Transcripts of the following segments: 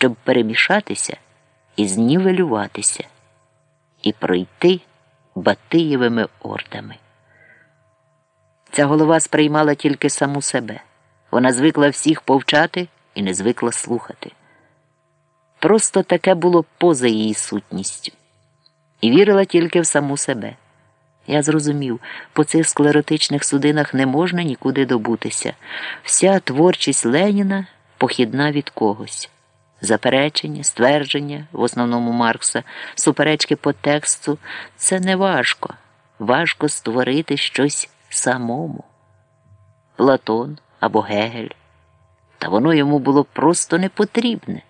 щоб перемішатися і знівелюватися, і пройти Батиєвими ордами. Ця голова сприймала тільки саму себе. Вона звикла всіх повчати і не звикла слухати. Просто таке було поза її сутністю. І вірила тільки в саму себе. Я зрозумів, по цих склеротичних судинах не можна нікуди добутися. Вся творчість Леніна похідна від когось. Заперечення, ствердження, в основному Маркса, суперечки по тексту це не важко. Важко створити щось самому. Платон або Гегель. Та воно йому було просто не потрібне.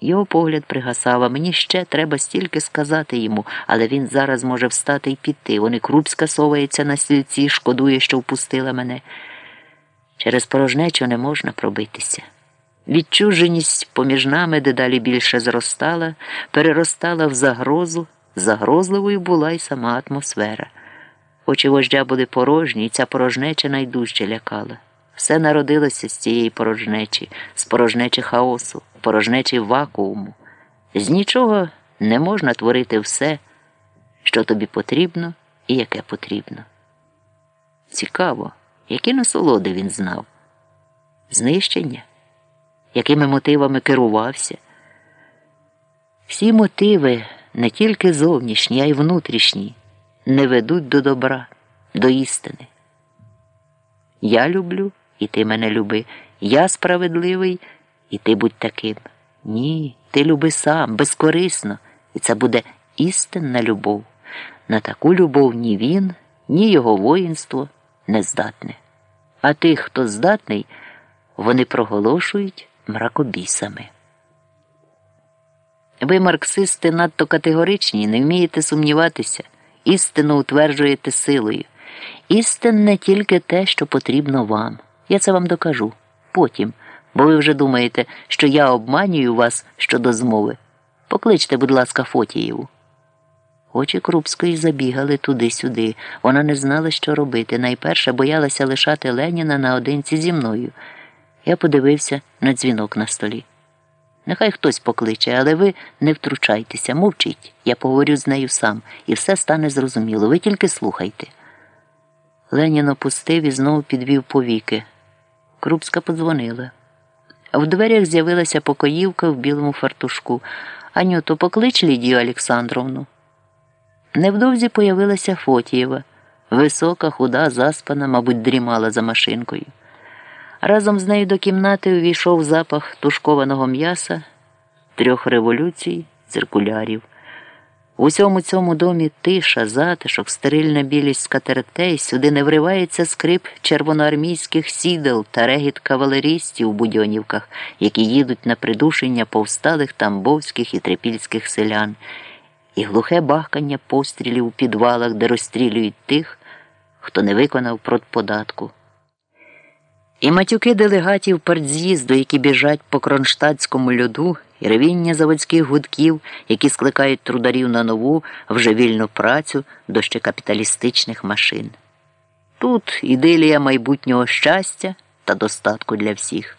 Його погляд пригасав, а мені ще треба стільки сказати йому, але він зараз може встати і піти. Вони Крупська совається на стільці, шкодує, що впустила мене. Через порожнечу не можна пробитися. Відчуженість поміж нами дедалі більше зростала, переростала в загрозу, загрозливою була й сама атмосфера. Очі вождя були порожні, і ця порожнеча найдужче лякала. Все народилося з цієї порожнечі, з порожнечі хаосу, порожнечі вакууму. З нічого не можна творити все, що тобі потрібно і яке потрібно. Цікаво, які насолоди він знав. Знищення, якими мотивами керувався. Всі мотиви не тільки зовнішні, а й внутрішні, не ведуть до добра, до істини. Я люблю і ти мене люби. Я справедливий, і ти будь таким. Ні, ти люби сам, безкорисно, і це буде істинна любов. На таку любов ні він, ні його воїнство не здатне. А тих, хто здатний, вони проголошують мракобісами. Ви, марксисти, надто категоричні, не вмієте сумніватися, істину утверджуєте силою. Істинне тільки те, що потрібно вам. Я це вам докажу потім, бо ви вже думаєте, що я обманюю вас щодо змови. Покличте, будь ласка, Фотієву. Очі Крупської забігали туди-сюди. Вона не знала, що робити. Найперше боялася лишати Леніна наодинці зі мною. Я подивився на дзвінок на столі. Нехай хтось покличе, але ви не втручайтеся, мовчіть. Я поговорю з нею сам, і все стане зрозуміло. Ви тільки слухайте. Ленін опустив і знову підвів повіки. Крупська подзвонила. В дверях з'явилася покоївка в білому фартушку. Аню, то поклич Лідію Олександровну. Невдовзі появилася Фотієва. Висока, худа, заспана, мабуть, дрімала за машинкою. Разом з нею до кімнати увійшов запах тушкованого м'яса, трьох революцій, циркулярів. У усьому цьому домі тиша, затишок, стерильна білість скатертей, сюди не вривається скрип червоноармійських сідел та регіт кавалерістів у будьонівках, які їдуть на придушення повсталих тамбовських і трипільських селян, і глухе бахкання пострілів у підвалах, де розстрілюють тих, хто не виконав продподатку. І матюки делегатів партз'їзду, які біжать по кронштадтському льоду, і ревіння заводських гудків, які скликають трударів на нову, вже вільну працю до ще капіталістичних машин. Тут ідилія майбутнього щастя та достатку для всіх.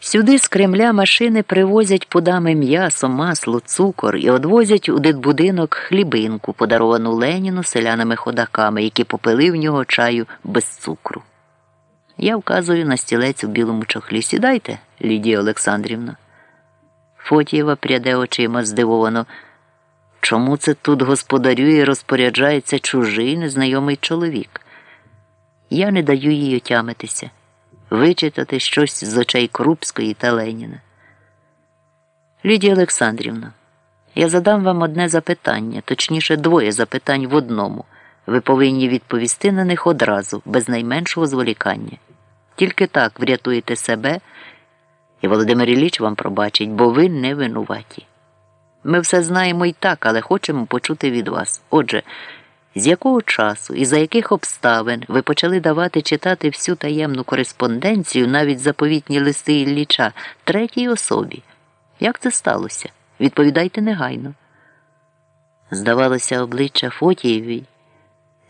Сюди з Кремля машини привозять пудами м'ясо, масло, цукор і одвозять у дитбудинок хлібинку, подаровану Леніну селяними ходаками, які попили в нього чаю без цукру. Я вказую на стілець у білому чохлі. Сідайте, Лідія Олександрівна. Фотієва пряде очима здивовано. Чому це тут господарює і розпоряджається чужий незнайомий чоловік? Я не даю їй отямитися, вичитати щось з очей Крупської та Леніна. Лідія Олександрівна, я задам вам одне запитання, точніше, двоє запитань в одному. Ви повинні відповісти на них одразу, без найменшого зволікання. Тільки так врятуєте себе, і Володимир Ілліч вам пробачить, бо ви не винуваті. Ми все знаємо і так, але хочемо почути від вас. Отже, з якого часу і за яких обставин ви почали давати читати всю таємну кореспонденцію, навіть заповітні листи Ілліча, третій особі? Як це сталося? Відповідайте негайно. Здавалося, обличчя Фотієвій.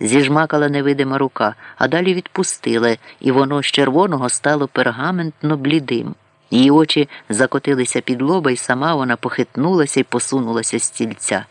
Зіжмакала невидима рука, а далі відпустила, і воно з червоного стало пергаментно блідим. Її очі закотилися під лоба, і сама вона похитнулася і посунулася з стільця.